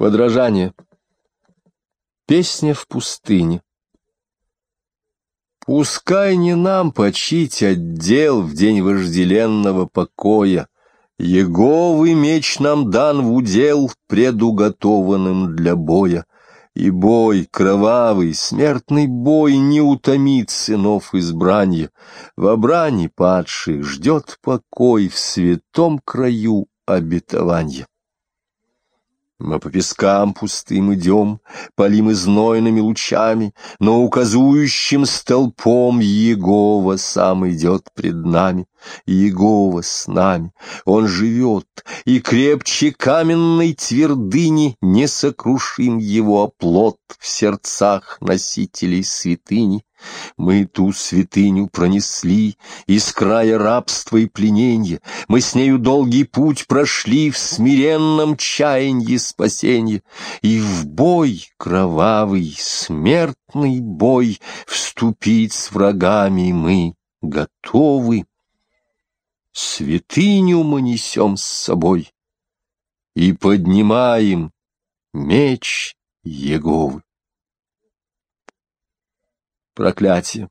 Подражание. Песня в пустыне. Пускай не нам почить отдел в день вожделенного покоя, Еговый меч нам дан в удел, предуготованным для боя, И бой кровавый, смертный бой не утомит сынов избранья, В брани падших ждет покой в святом краю обетования. Мы по пескам пустым идем, полим изнойными лучами, но указующим столпом Егова сам идет пред нами. Егова с нами, он живет, и крепче каменной твердыни несокрушим его оплот в сердцах носителей святыни. Мы ту святыню пронесли из края рабства и плененья, Мы с нею долгий путь прошли в смиренном чаянье спасенья, И в бой кровавый, смертный бой Вступить с врагами мы готовы. Святыню мы несем с собой И поднимаем меч Еговы проклятие.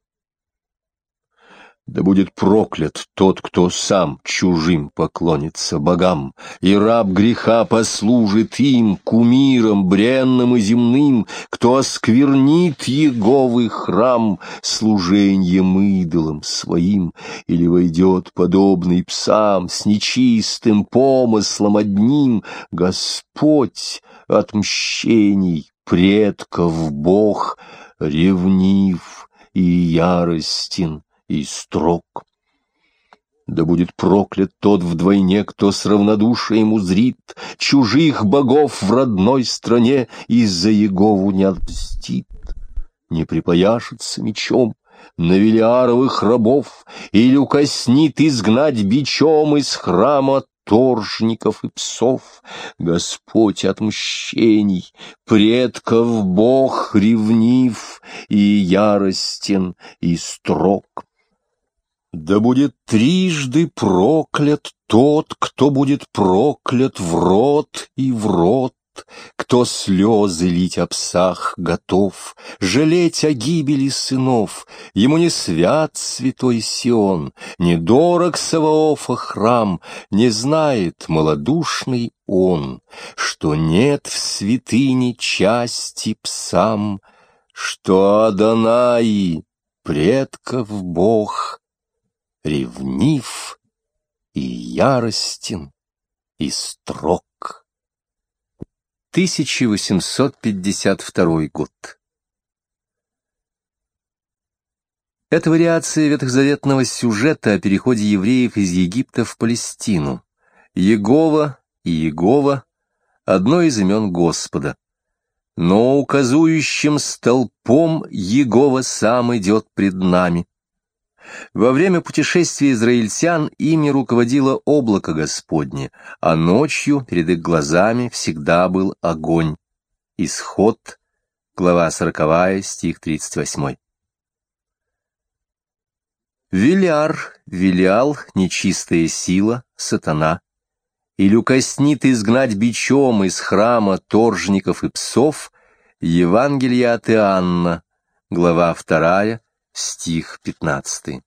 Да будет проклят тот, кто сам чужим поклонится богам, И раб греха послужит им, кумирам, бренным и земным, Кто осквернит Еговый храм служением идолам своим, Или войдет, подобный псам, с нечистым помыслом одним, Господь отмщений предков Бог — ревнив и яростен и строг. Да будет проклят тот вдвойне, кто с равнодушием узрит Чужих богов в родной стране и за Егову не отпустит, Не припояшется мечом на велиаровых рабов Или укоснит изгнать бичом из храма торжников и псов, Господь отмщений, предков Бог ревнив и яростен и строг. Да будет трижды проклят тот, кто будет проклят в рот и в рот, кто слезы лить о псах готов, жалеть о гибели сынов, ему не свят святой Сион, не дорог Саваофа храм, не знает малодушный он, что нет в святыне части псам, что Адонай, предков Бог, ревнив и яростен и строг. 1852 год. Это вариация ветхозаветного сюжета о переходе евреев из Египта в Палестину. Егова и Егова — одно из имен Господа. Но указующим столпом Егова сам идет пред нами. Во время путешествия израильтян ими руководило облако Господне, а ночью перед их глазами всегда был огонь. Исход, глава 40, стих 38. Виляр, Вилял, нечистая сила, сатана, или укоснит изгнать бичом из храма торжников и псов, Евангелие от Иоанна, глава 2, стих 15.